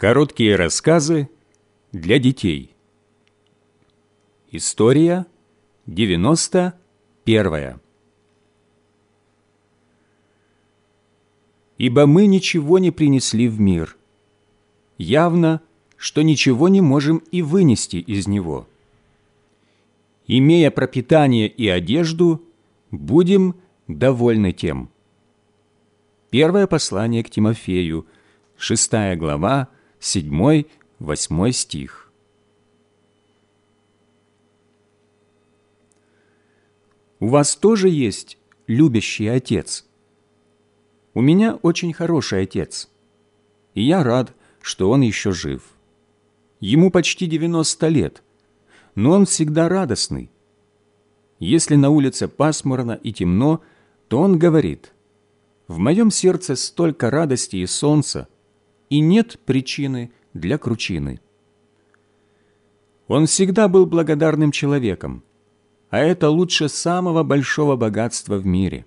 Короткие рассказы для детей. История 91. Ибо мы ничего не принесли в мир. Явно, что ничего не можем и вынести из него. Имея пропитание и одежду, будем довольны тем. Первое послание к Тимофею, 6 глава, 7-8 стих. У вас тоже есть любящий отец? У меня очень хороший отец, и я рад, что он еще жив. Ему почти 90 лет, но он всегда радостный. Если на улице пасмурно и темно, то он говорит, «В моем сердце столько радости и солнца, и нет причины для кручины. Он всегда был благодарным человеком, а это лучше самого большого богатства в мире.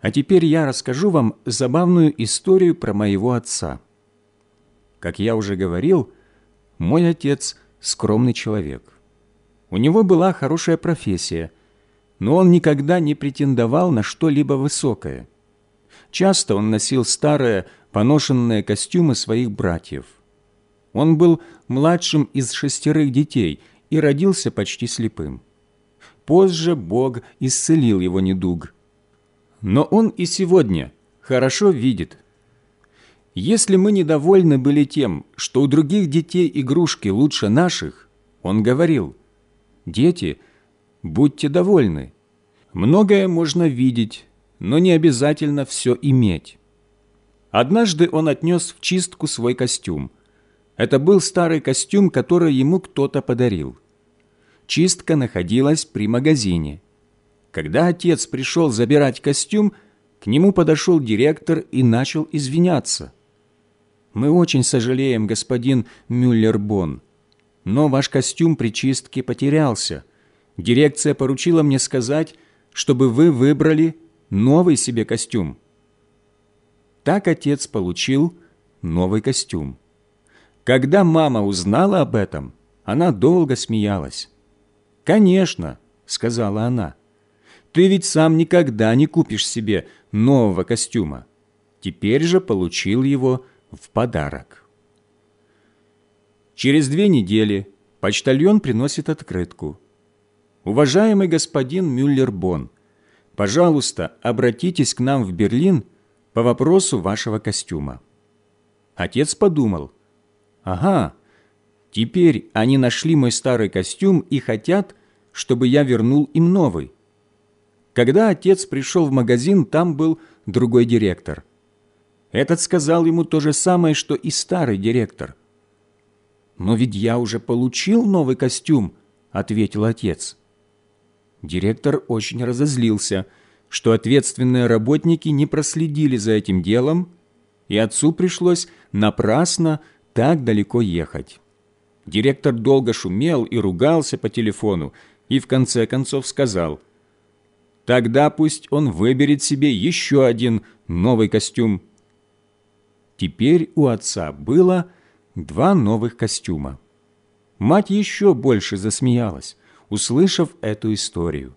А теперь я расскажу вам забавную историю про моего отца. Как я уже говорил, мой отец – скромный человек. У него была хорошая профессия, но он никогда не претендовал на что-либо высокое – Часто он носил старые, поношенные костюмы своих братьев. Он был младшим из шестерых детей и родился почти слепым. Позже Бог исцелил его недуг. Но он и сегодня хорошо видит. Если мы недовольны были тем, что у других детей игрушки лучше наших, он говорил, «Дети, будьте довольны. Многое можно видеть, но не обязательно все иметь. Однажды он отнес в чистку свой костюм. Это был старый костюм, который ему кто-то подарил. Чистка находилась при магазине. Когда отец пришел забирать костюм, к нему подошел директор и начал извиняться. «Мы очень сожалеем, господин Мюллер-Бон, но ваш костюм при чистке потерялся. Дирекция поручила мне сказать, чтобы вы выбрали новый себе костюм. Так отец получил новый костюм. Когда мама узнала об этом, она долго смеялась. «Конечно», — сказала она, — «ты ведь сам никогда не купишь себе нового костюма. Теперь же получил его в подарок». Через две недели почтальон приносит открытку. «Уважаемый господин Мюллер-Бон, пожалуйста, обратитесь к нам в Берлин по вопросу вашего костюма». Отец подумал, «Ага, теперь они нашли мой старый костюм и хотят, чтобы я вернул им новый». Когда отец пришел в магазин, там был другой директор. Этот сказал ему то же самое, что и старый директор. «Но ведь я уже получил новый костюм», — ответил отец. Директор очень разозлился, что ответственные работники не проследили за этим делом, и отцу пришлось напрасно так далеко ехать. Директор долго шумел и ругался по телефону, и в конце концов сказал, «Тогда пусть он выберет себе еще один новый костюм». Теперь у отца было два новых костюма. Мать еще больше засмеялась услышав эту историю.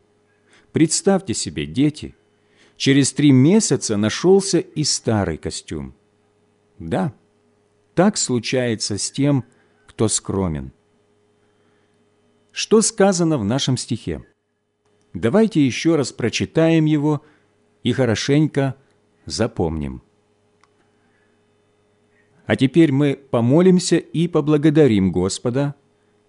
Представьте себе, дети, через три месяца нашелся и старый костюм. Да, так случается с тем, кто скромен. Что сказано в нашем стихе? Давайте еще раз прочитаем его и хорошенько запомним. А теперь мы помолимся и поблагодарим Господа,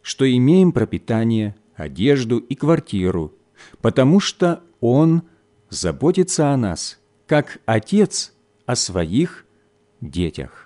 что имеем пропитание одежду и квартиру, потому что Он заботится о нас, как Отец о своих детях.